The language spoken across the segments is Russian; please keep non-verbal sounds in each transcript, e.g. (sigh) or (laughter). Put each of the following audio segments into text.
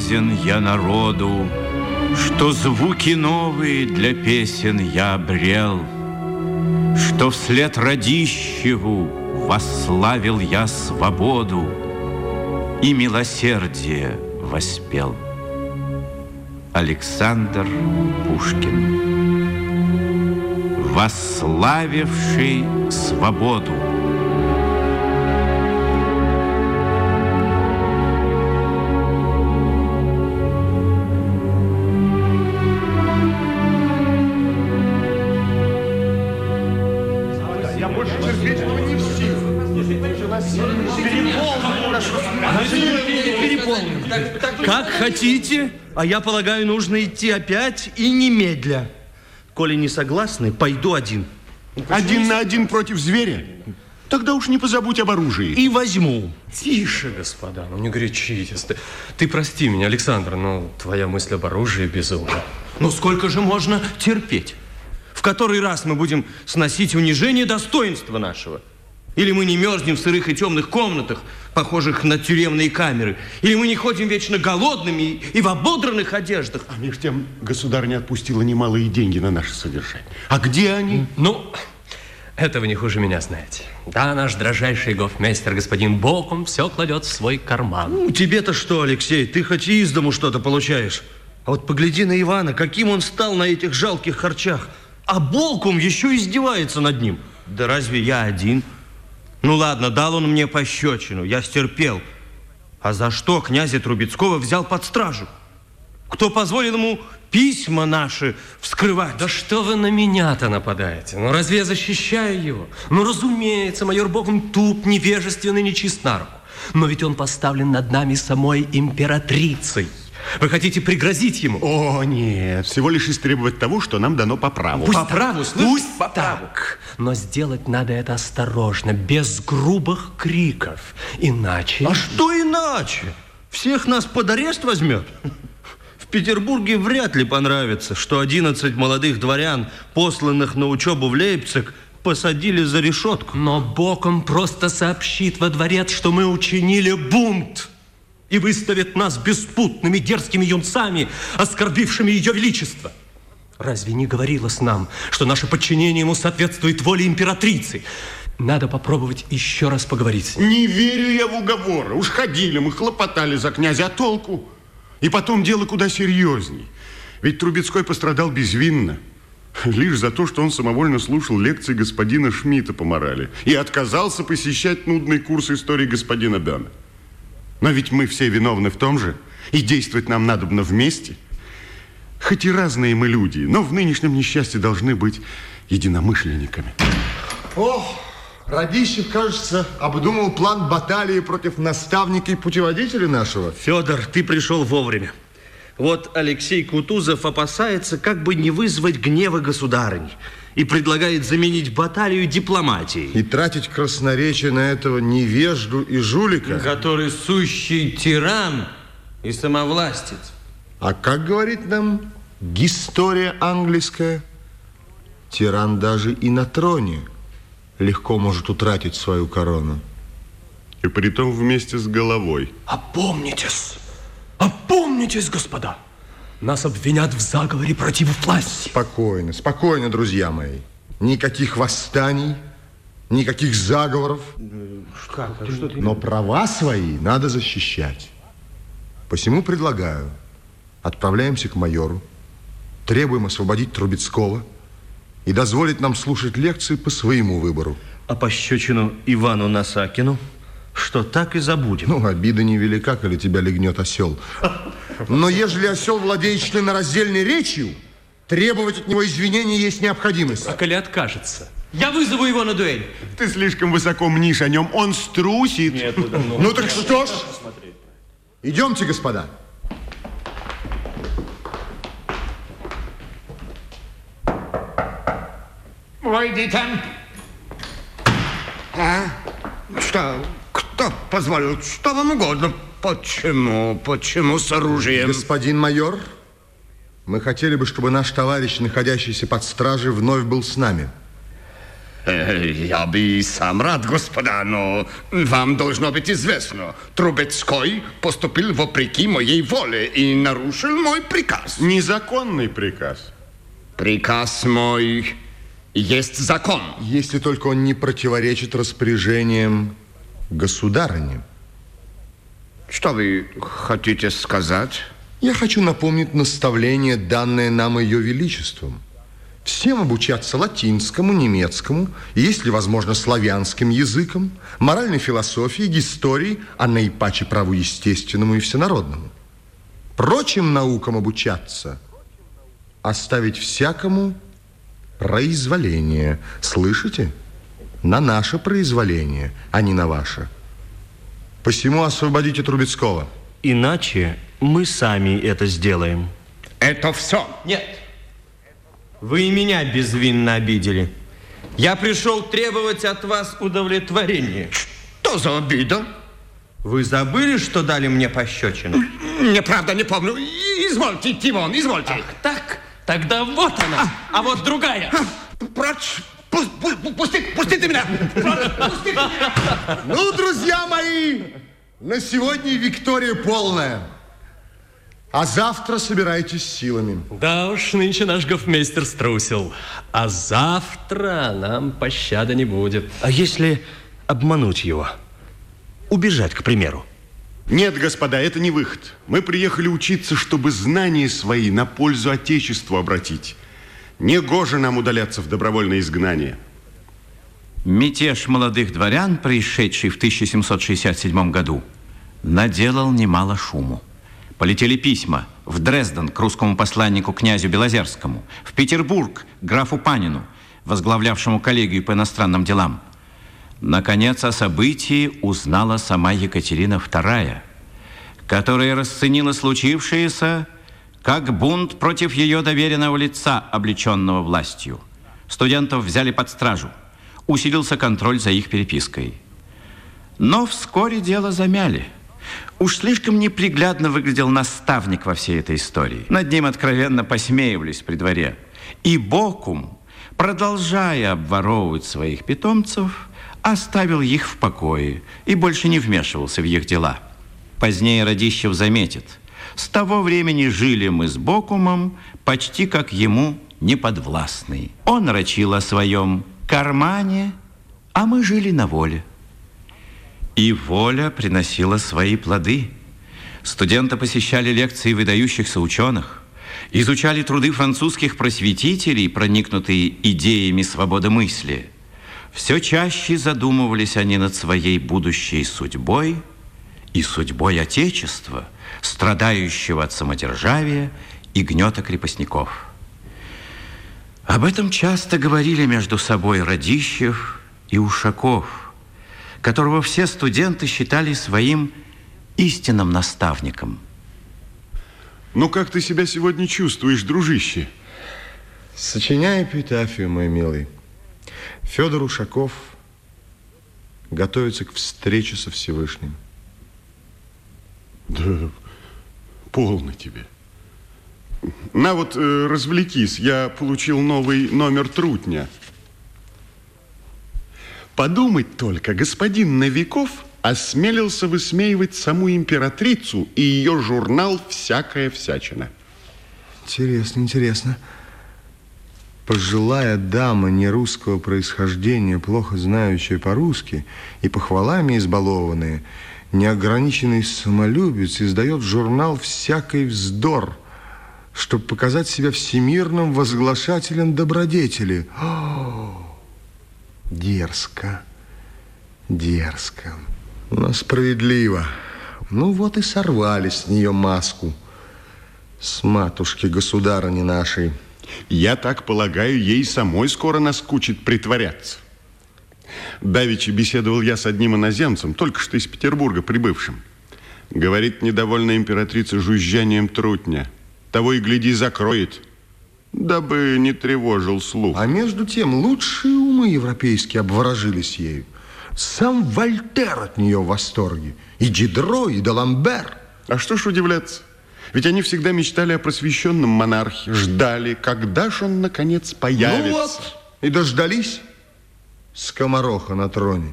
Любезен я народу, Что звуки новые для песен я обрел, Что вслед Радищеву восславил я свободу И милосердие воспел. Александр Пушкин Восславивший свободу Как хотите, а я полагаю, нужно идти опять и немедля. Коли не согласны, пойду один. Один на один против зверя? Тогда уж не позабудь об оружии. И возьму. Тише, господа, ну не горячитесь. Ты, ты прости меня, Александр, но твоя мысль об оружии безумна. Ну сколько же можно терпеть? В который раз мы будем сносить унижение достоинства нашего? Или мы не мерзнем в сырых и темных комнатах, похожих на тюремные камеры? Или мы не ходим вечно голодными и в ободранных одеждах? А между тем государня отпустила немалые деньги на наше содержание. А где они? Ну, это вы не хуже меня знаете. Да, наш дрожайший гофмейстер господин Боком все кладет в свой карман. Ну, тебе-то что, Алексей, ты хоть и из дому что-то получаешь. А вот погляди на Ивана, каким он стал на этих жалких харчах. А Болком еще издевается над ним. Да разве я один? Ну ладно, дал он мне пощечину, я стерпел. А за что князя Трубецкого взял под стражу? Кто позволил ему письма наши вскрывать? Да что вы на меня-то нападаете? Ну разве я защищаю его? Ну разумеется, майор Богом туп, невежественный, нечист на руку. Но ведь он поставлен над нами самой императрицей. Вы хотите пригрозить ему? О, нет, всего лишь истребовать того, что нам дано по праву. Пусть по так, праву, слышишь? Пусть По так. Но сделать надо это осторожно, без грубых криков. Иначе... А что иначе? Всех нас под арест возьмет? В Петербурге вряд ли понравится, что 11 молодых дворян, посланных на учебу в Лейпциг, посадили за решетку. Но Боком просто сообщит во дворец, что мы учинили бунт и выставит нас беспутными дерзкими юнцами, оскорбившими ее величество. Разве не говорилось нам, что наше подчинение ему соответствует воле императрицы? Надо попробовать еще раз поговорить с ним. Не верю я в уговоры. Уж ходили мы, хлопотали за князя, а толку? И потом дело куда серьезней. Ведь Трубецкой пострадал безвинно. Лишь за то, что он самовольно слушал лекции господина Шмидта по морали и отказался посещать нудный курс истории господина Бена. Но ведь мы все виновны в том же, и действовать нам надобно вместе. Хоть и разные мы люди, но в нынешнем несчастье должны быть единомышленниками. О, Радищев, кажется, обдумал план баталии против наставника и путеводителя нашего. Федор, ты пришел вовремя. Вот Алексей Кутузов опасается, как бы не вызвать гнева государынь и предлагает заменить баталию дипломатией. И тратить красноречие на этого невежду и жулика. Который сущий тиран и самовластец. А как говорит нам история английская, тиран даже и на троне легко может утратить свою корону. И притом вместе с головой. Опомнитесь! Опомнитесь, господа! Нас обвинят в заговоре против власти. Спокойно, спокойно, друзья мои. Никаких восстаний, никаких заговоров. Как? Что ты... Но права свои надо защищать. Посему предлагаю, отправляемся к майору, требуем освободить Трубецкого и дозволить нам слушать лекции по своему выбору. А пощечину Ивану Насакину, что так и забудем. Ну, обида невелика, коли тебя легнет осел. Но ежели осел владеет членораздельной речью, требовать от него извинений есть необходимость. А коли откажется? Я вызову его на дуэль. Ты слишком высоко мнишь о нем, он струсит. Нет, ну, Ну так что ж, идемте, господа. Войдите. А? Что? Кто позволил? Что вам угодно? Почему? Почему с оружием? Господин майор, мы хотели бы, чтобы наш товарищ, находящийся под стражей, вновь был с нами. Э, Я бы и сам рад, господа, но вам должно быть известно. Трубецкой поступил вопреки моей воле и нарушил мой приказ. Незаконный приказ. Приказ мой есть закон. Если только он не противоречит распоряжениям государыни. Что вы хотите сказать? Я хочу напомнить наставление, данное нам Ее Величеством. Всем обучаться латинскому, немецкому, и, если возможно, славянским языкам, моральной философии, истории, а наипаче праву естественному и всенародному. Прочим наукам обучаться, оставить всякому произволение. Слышите? На наше произволение, а не на ваше. Посему освободите Трубецкого. Иначе мы сами это сделаем. Это все. Нет. Вы и меня безвинно обидели. Я пришел требовать от вас удовлетворения. Что за обида? Вы забыли, что дали мне пощечину? Неправда, не помню. Извольте идти вон, извольте. Так, тогда вот она, а вот другая. Прочь! Пу- пу- пу- Пусти, пустите меня! Пустите меня! Ну, друзья мои, на сегодня Виктория полная. А завтра собирайтесь с силами. Да уж, нынче наш гофмейстер струсил. А завтра нам пощады не будет. А если обмануть его? Убежать, к примеру. Нет, господа, это не выход. Мы приехали учиться, чтобы знания свои на пользу Отечеству обратить. Негоже нам удаляться в добровольное изгнание. Мятеж молодых дворян, происшедший в 1767 году, наделал немало шуму. Полетели письма в Дрезден к русскому посланнику князю Белозерскому, в Петербург к графу Панину, возглавлявшему коллегию по иностранным делам. Наконец, о событии узнала сама Екатерина II, которая расценила случившееся как бунт против ее доверенного лица, облеченного властью. Студентов взяли под стражу. Усилился контроль за их перепиской. Но вскоре дело замяли. Уж слишком неприглядно выглядел наставник во всей этой истории. Над ним откровенно посмеивались при дворе. И Бокум, продолжая обворовывать своих питомцев, оставил их в покое и больше не вмешивался в их дела. Позднее Радищев заметит, с того времени жили мы с Бокумом почти как ему неподвластный. Он рачил о своем кармане, а мы жили на воле. И воля приносила свои плоды. Студенты посещали лекции выдающихся ученых, изучали труды французских просветителей, проникнутые идеями свободы мысли. Все чаще задумывались они над своей будущей судьбой и судьбой Отечества, страдающего от самодержавия и гнета крепостников. Об этом часто говорили между собой Радищев и Ушаков, которого все студенты считали своим истинным наставником. Ну, как ты себя сегодня чувствуешь, дружище? Сочиняя эпитафию, мой милый, Федор Ушаков готовится к встрече со Всевышним. Да, полно тебе. На вот, э, развлекись, я получил новый номер трутня. Подумать только, господин Новиков осмелился высмеивать саму императрицу и ее журнал «Всякая всячина». Интересно, интересно. Пожилая дама нерусского происхождения, плохо знающая по-русски и похвалами избалованная, неограниченный самолюбец, издает журнал «Всякий вздор», чтобы показать себя всемирным возглашателем добродетели. О, (gasps) дерзко, дерзко, но справедливо. Ну вот и сорвали с нее маску с матушки государыни нашей. Я так полагаю, ей самой скоро наскучит притворяться. Давичи беседовал я с одним иноземцем, только что из Петербурга прибывшим. Говорит, недовольна императрица жужжанием трутня. Того и гляди закроет, дабы не тревожил слух. А между тем лучшие умы европейские обворожились ею. Сам Вольтер от нее в восторге. И Дидро, и Даламбер. А что ж удивляться? Ведь они всегда мечтали о просвещенном монархе, ждали, когда ж он, наконец, появится. Ну вот, и дождались. Скомороха на троне.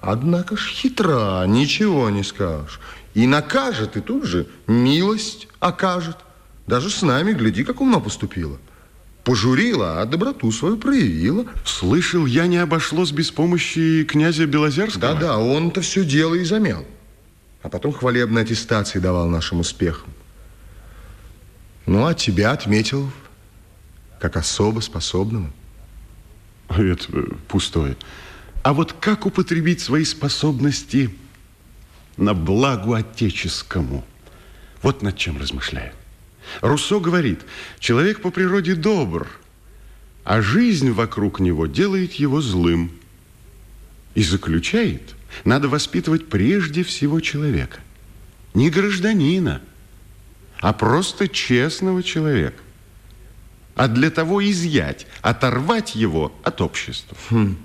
Однако ж хитра, ничего не скажешь. И накажет, и тут же милость окажет. Даже с нами, гляди, как умно поступила. Пожурила, а доброту свою проявила. Слышал, я не обошлось без помощи князя Белозерского. Да-да, он-то все дело и замял. А потом хвалебные аттестации давал нашим успехам. Ну, а тебя отметил как особо способного. Это пустое. А вот как употребить свои способности на благу отеческому? Вот над чем размышляю. Руссо говорит, человек по природе добр, а жизнь вокруг него делает его злым. И заключает, надо воспитывать прежде всего человека. Не гражданина, а просто честного человека. А для того изъять, оторвать его от общества. Хм.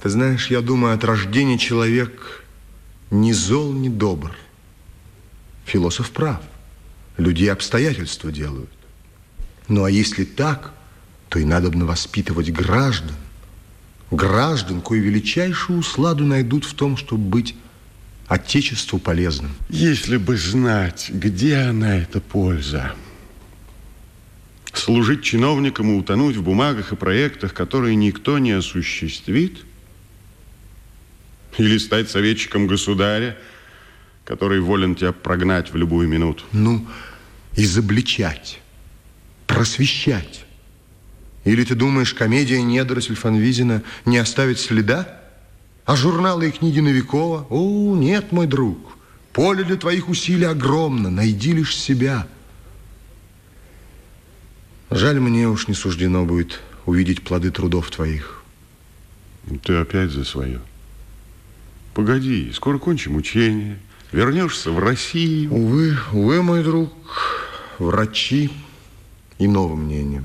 Ты знаешь, я думаю, от рождения человек ни зол, ни добр. Философ прав. Люди обстоятельства делают. Ну, а если так, то и надо бы воспитывать граждан. Граждан, кое величайшую усладу найдут в том, чтобы быть Отечеству полезным. Если бы знать, где она, эта польза. Служить чиновникам и утонуть в бумагах и проектах, которые никто не осуществит? Или стать советчиком государя, который волен тебя прогнать в любую минуту? Ну, изобличать, просвещать. Или ты думаешь, комедия недоросль Фанвизина не оставит следа? А журналы и книги Новикова? О, нет, мой друг. Поле для твоих усилий огромно. Найди лишь себя. Жаль, мне уж не суждено будет увидеть плоды трудов твоих. Ты опять за свое. Погоди, скоро кончим учение. Вернешься в Россию. Увы, увы, мой друг, врачи иного мнения.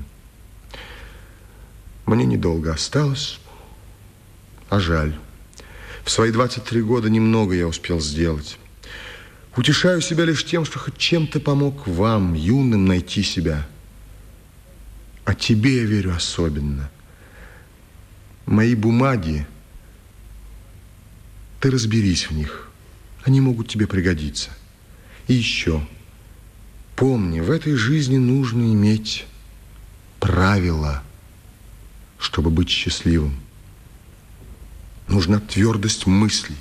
Мне недолго осталось, а жаль. В свои 23 года немного я успел сделать. Утешаю себя лишь тем, что хоть чем-то помог вам, юным, найти себя. А тебе я верю особенно. Мои бумаги, ты разберись в них. Они могут тебе пригодиться. И еще, помни, в этой жизни нужно иметь правила, чтобы быть счастливым. Нужна твердость мыслей,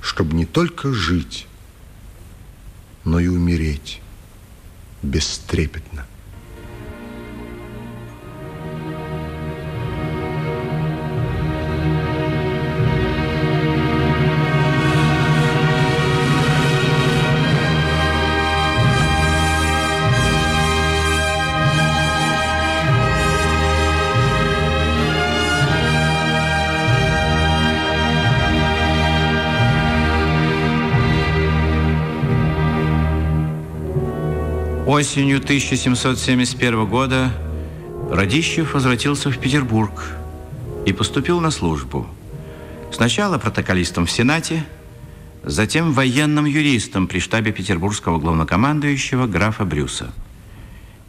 чтобы не только жить, но и умереть бестрепетно. Осенью 1771 года Радищев возвратился в Петербург и поступил на службу. Сначала протоколистом в Сенате, затем военным юристом при штабе петербургского главнокомандующего графа Брюса.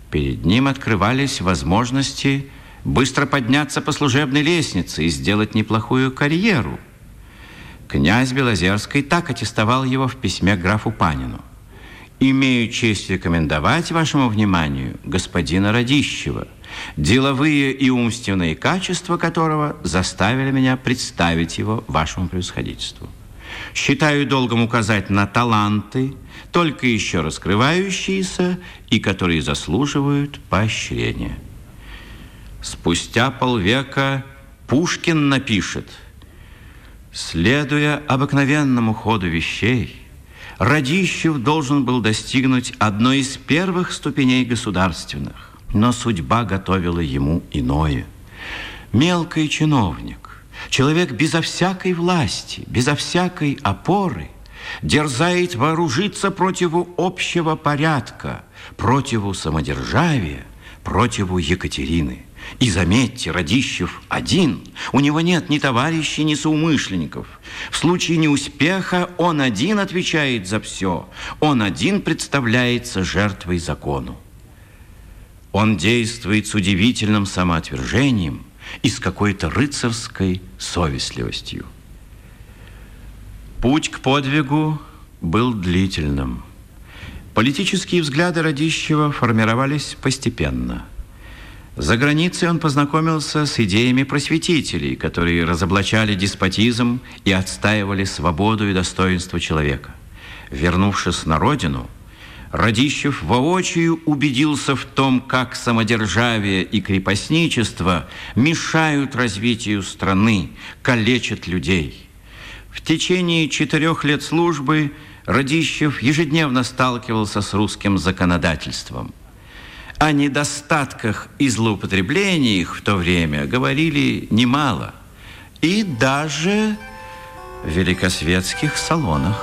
Перед ним открывались возможности быстро подняться по служебной лестнице и сделать неплохую карьеру. Князь Белозерский так аттестовал его в письме графу Панину – имею честь рекомендовать вашему вниманию господина Радищева, деловые и умственные качества которого заставили меня представить его вашему превосходительству. Считаю долгом указать на таланты, только еще раскрывающиеся и которые заслуживают поощрения. Спустя полвека Пушкин напишет, следуя обыкновенному ходу вещей, Радищев должен был достигнуть одной из первых ступеней государственных, но судьба готовила ему иное. Мелкий чиновник, человек безо всякой власти, безо всякой опоры, дерзает вооружиться противу общего порядка, противу самодержавия, противу Екатерины – и заметьте, Радищев один. У него нет ни товарищей, ни соумышленников. В случае неуспеха он один отвечает за все. Он один представляется жертвой закону. Он действует с удивительным самоотвержением и с какой-то рыцарской совестливостью. Путь к подвигу был длительным. Политические взгляды Радищева формировались постепенно. За границей он познакомился с идеями просветителей, которые разоблачали деспотизм и отстаивали свободу и достоинство человека. Вернувшись на родину, Радищев воочию убедился в том, как самодержавие и крепостничество мешают развитию страны, калечат людей. В течение четырех лет службы Радищев ежедневно сталкивался с русским законодательством. О недостатках и злоупотреблениях в то время говорили немало. И даже в великосветских салонах.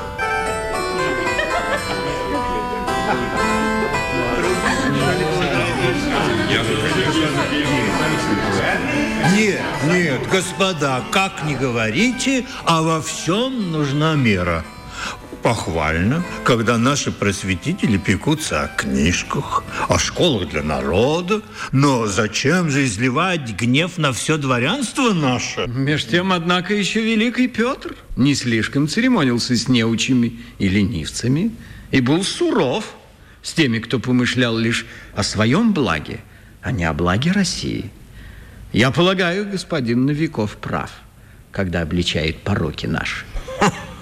Нет, нет, господа, как не говорите, а во всем нужна мера. Похвально, когда наши просветители пекутся о книжках, о школах для народа. Но зачем же изливать гнев на все дворянство наше? Меж тем, однако, еще великий Петр не слишком церемонился с неучими и ленивцами и был суров с теми, кто помышлял лишь о своем благе, а не о благе России. Я полагаю, господин Новиков прав, когда обличает пороки наши.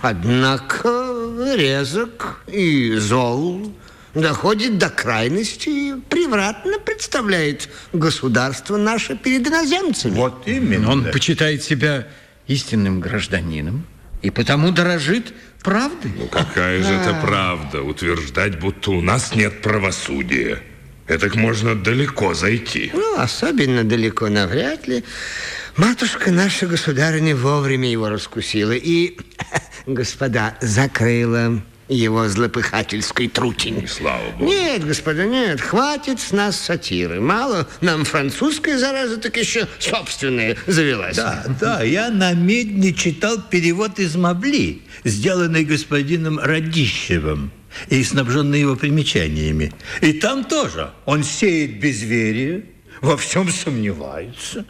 Однако резок и зол доходит до крайности и превратно представляет государство наше перед иноземцами. Вот именно. Он почитает себя истинным гражданином и потому дорожит правдой. Ну, какая же это правда, утверждать, будто у нас нет правосудия. Это можно далеко зайти. Ну, особенно далеко навряд ли. Матушка наша государыня вовремя его раскусила и, (laughs) господа, закрыла его злопыхательской трутень. Слава Богу. Нет, господа, нет, хватит с нас сатиры. Мало нам французская зараза, так еще собственная завелась. Да, да, я на медне читал перевод из Мабли, сделанный господином Радищевым и снабженный его примечаниями. И там тоже он сеет безверие, во всем сомневается.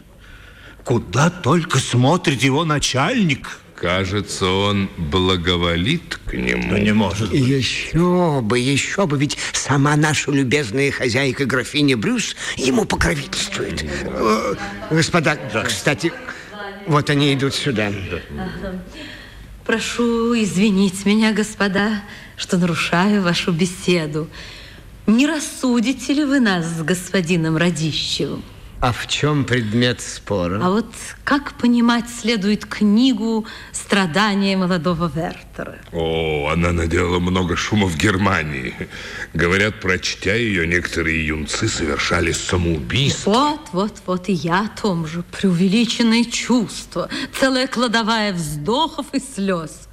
Куда только смотрит его начальник. Кажется, он благоволит к нему. Ну, не может быть. Еще бы, еще бы, ведь сама наша любезная хозяйка графиня Брюс ему покровительствует. Э, Господа, кстати, вот они идут сюда. Прошу извинить меня, господа, что нарушаю вашу беседу. Не рассудите ли вы нас с господином Радищевым? А в чем предмет спора? А вот как понимать следует книгу «Страдания молодого Вертера»? О, она наделала много шума в Германии. Говорят, прочтя ее, некоторые юнцы совершали самоубийство. Вот, вот, вот и я о том же. Преувеличенные чувства, целая кладовая вздохов и слез.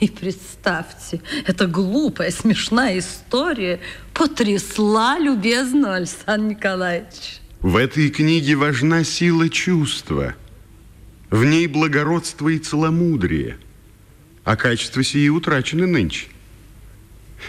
И представьте, эта глупая, смешная история потрясла любезного Александра Николаевича. В этой книге важна сила чувства. В ней благородство и целомудрие. А качества сии утрачены нынче.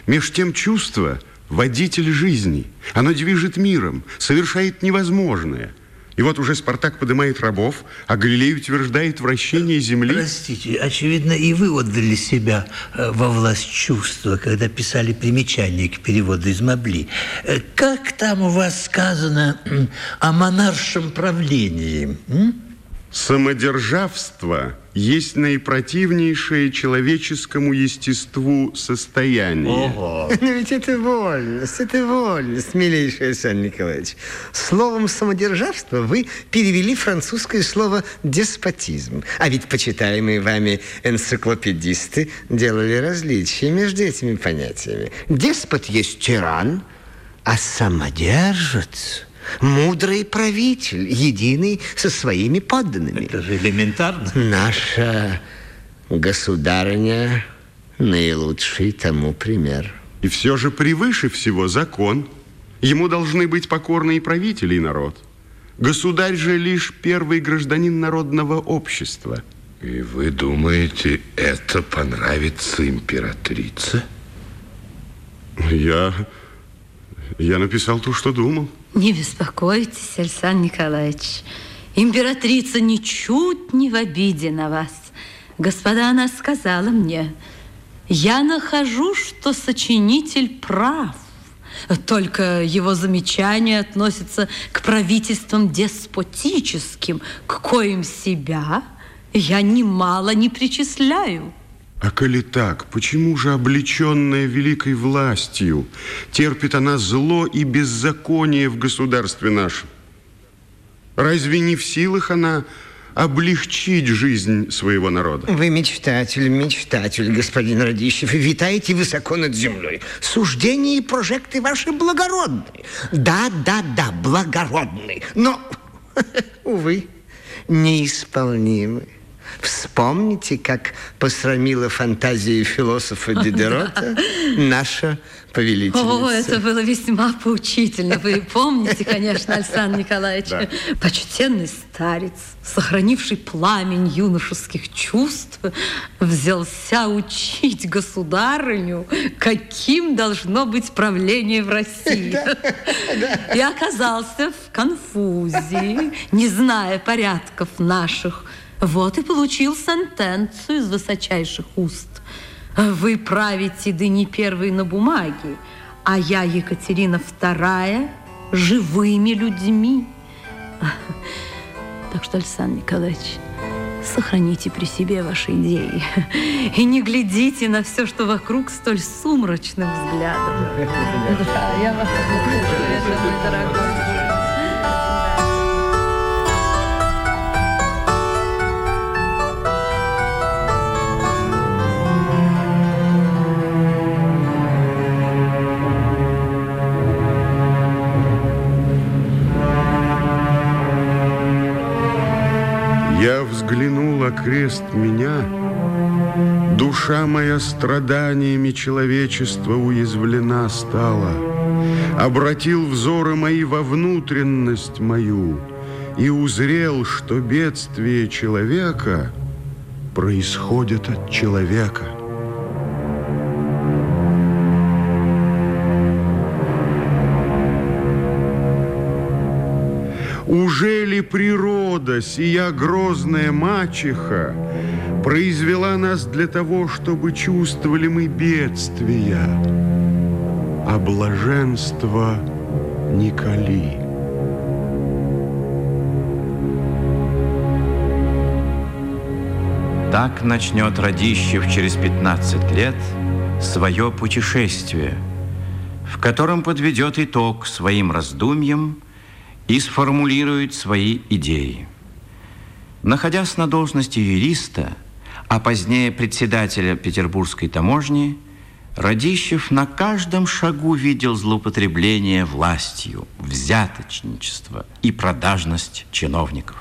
Меж тем чувство – водитель жизни. Оно движет миром, совершает невозможное. И вот уже Спартак поднимает рабов, а Галилей утверждает вращение земли. Простите, очевидно, и вы отдали себя э, во власть чувства, когда писали примечание к переводу из Мабли. Э, Как там у вас сказано о монаршем правлении? м? Самодержавство есть наипротивнейшее человеческому естеству состояние. Но (laughs) ведь это вольность, это вольность, милейший Александр Николаевич. Словом «самодержавство» вы перевели французское слово «деспотизм». А ведь почитаемые вами энциклопедисты делали различия между этими понятиями. Деспот есть тиран, а самодержец – мудрый правитель, единый со своими подданными. Это же элементарно. Наша государыня наилучший тому пример. И все же превыше всего закон. Ему должны быть покорны и правители, и народ. Государь же лишь первый гражданин народного общества. И вы думаете, это понравится императрице? Я, я написал то, что думал. Не беспокойтесь, Александр Николаевич. Императрица ничуть не в обиде на вас. Господа, она сказала мне, я нахожу, что сочинитель прав. Только его замечания относятся к правительствам деспотическим, к коим себя я немало не причисляю. А коли так, почему же облеченная великой властью терпит она зло и беззаконие в государстве нашем? Разве не в силах она облегчить жизнь своего народа? Вы мечтатель, мечтатель, господин Радищев, и витаете высоко над землей. Суждения и прожекты ваши благородны. Да, да, да, благородны. Но, (laughs) увы, неисполнимы. Вспомните, как посрамила фантазию философа Дидерота (laughs) наша повелительница. О, это было весьма поучительно. Вы помните, конечно, Александр Николаевич. Да. Почтенный старец, сохранивший пламень юношеских чувств, взялся учить государыню, каким должно быть правление в России. (laughs) И оказался в конфузии, не зная порядков наших вот и получил сентенцию из высочайших уст. Вы правите да не первый на бумаге, а я, Екатерина II, живыми людьми. Так что, Александр Николаевич, сохраните при себе ваши идеи и не глядите на все, что вокруг столь сумрачным взглядом. Да, я вас дорогой. Окрест меня, Душа моя страданиями человечества уязвлена стала. Обратил взоры мои во внутренность мою И узрел, что бедствие человека Происходит от человека. Уже ли природа, сия грозная мачеха, произвела нас для того, чтобы чувствовали мы бедствия, а блаженство Николи? Так начнет Радищев через 15 лет свое путешествие, в котором подведет итог своим раздумьям и сформулирует свои идеи. Находясь на должности юриста, а позднее председателя Петербургской таможни, Радищев на каждом шагу видел злоупотребление властью, взяточничество и продажность чиновников.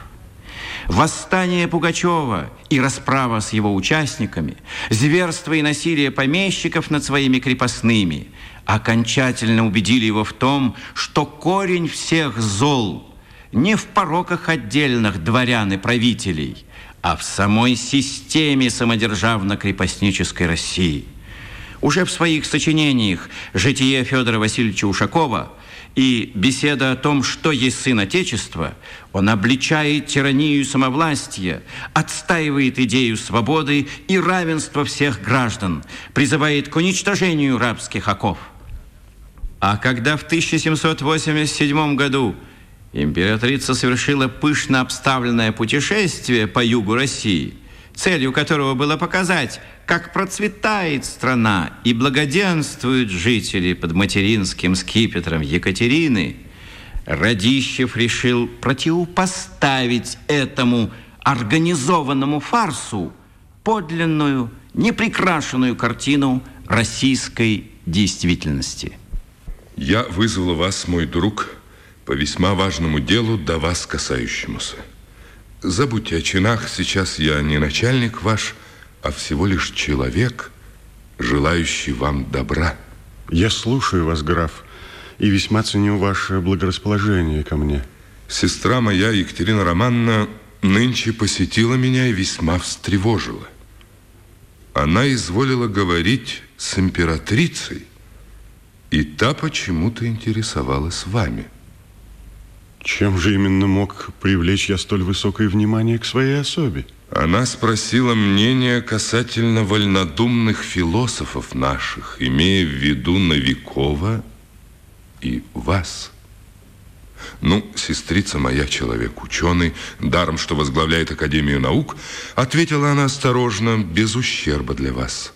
Восстание Пугачева и расправа с его участниками, зверство и насилие помещиков над своими крепостными – окончательно убедили его в том, что корень всех зол не в пороках отдельных дворян и правителей, а в самой системе самодержавно-крепостнической России. Уже в своих сочинениях «Житие Федора Васильевича Ушакова» и беседа о том, что есть сын Отечества, он обличает тиранию самовластия, отстаивает идею свободы и равенства всех граждан, призывает к уничтожению рабских оков. А когда в 1787 году императрица совершила пышно обставленное путешествие по югу России, целью которого было показать, как процветает страна и благоденствуют жители под материнским скипетром Екатерины, Радищев решил противопоставить этому организованному фарсу подлинную, неприкрашенную картину российской действительности – я вызвала вас, мой друг, по весьма важному делу, до вас касающемуся. Забудьте о чинах, сейчас я не начальник ваш, а всего лишь человек, желающий вам добра. Я слушаю вас, граф, и весьма ценю ваше благорасположение ко мне. Сестра моя, Екатерина Романовна, нынче посетила меня и весьма встревожила. Она изволила говорить с императрицей, и та почему-то интересовалась вами. Чем же именно мог привлечь я столь высокое внимание к своей особе? Она спросила мнение касательно вольнодумных философов наших, имея в виду Новикова и вас. Ну, сестрица моя, человек ученый, даром, что возглавляет Академию наук, ответила она осторожно, без ущерба для вас.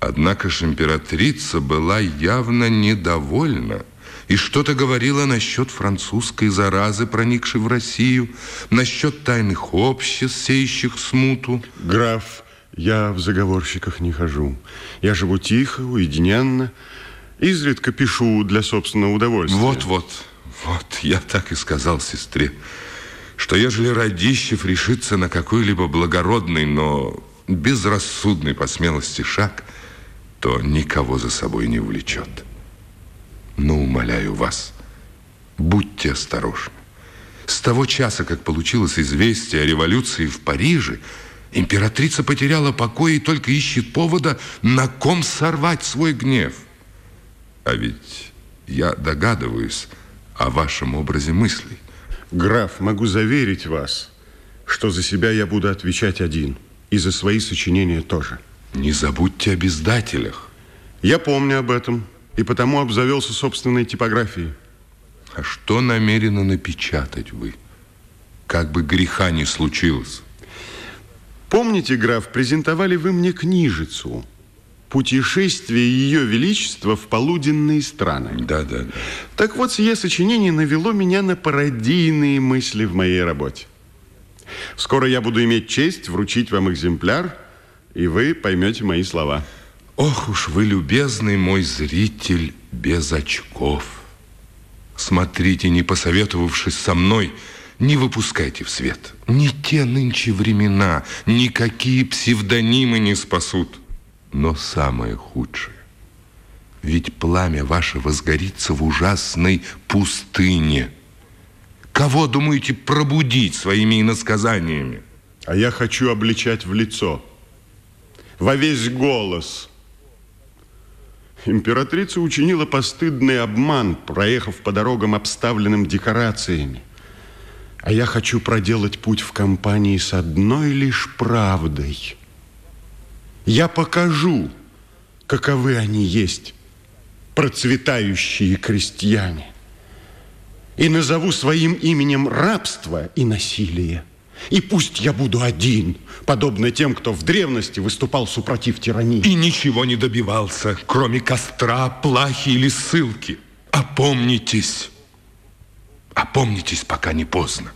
Однако ж императрица была явно недовольна и что-то говорила насчет французской заразы, проникшей в Россию, насчет тайных обществ, сеющих смуту. Граф, я в заговорщиках не хожу. Я живу тихо, уединенно, изредка пишу для собственного удовольствия. Вот-вот, вот, я так и сказал сестре, что ежели Радищев решится на какой-либо благородный, но безрассудный по смелости шаг, то никого за собой не увлечет. Но умоляю вас, будьте осторожны. С того часа, как получилось известие о революции в Париже, императрица потеряла покой и только ищет повода, на ком сорвать свой гнев. А ведь я догадываюсь о вашем образе мыслей. Граф, могу заверить вас, что за себя я буду отвечать один. И за свои сочинения тоже. Не забудьте о бездателях. Я помню об этом и потому обзавелся собственной типографией. А что намерены напечатать вы? Как бы греха не случилось. Помните, граф, презентовали вы мне книжицу «Путешествие Ее Величества в полуденные страны». Да, да, да. Так вот, сие сочинение навело меня на пародийные мысли в моей работе. Скоро я буду иметь честь вручить вам экземпляр, и вы поймете мои слова. Ох уж вы, любезный мой зритель, без очков. Смотрите, не посоветовавшись со мной, не выпускайте в свет. Не те нынче времена, никакие псевдонимы не спасут. Но самое худшее, ведь пламя ваше возгорится в ужасной пустыне. Кого, думаете, пробудить своими иносказаниями? А я хочу обличать в лицо, во весь голос – Императрица учинила постыдный обман, проехав по дорогам, обставленным декорациями. А я хочу проделать путь в компании с одной лишь правдой. Я покажу, каковы они есть, процветающие крестьяне. И назову своим именем рабство и насилие. И пусть я буду один, подобно тем, кто в древности выступал супротив тирании. И ничего не добивался, кроме костра, плахи или ссылки. Опомнитесь. Опомнитесь, пока не поздно.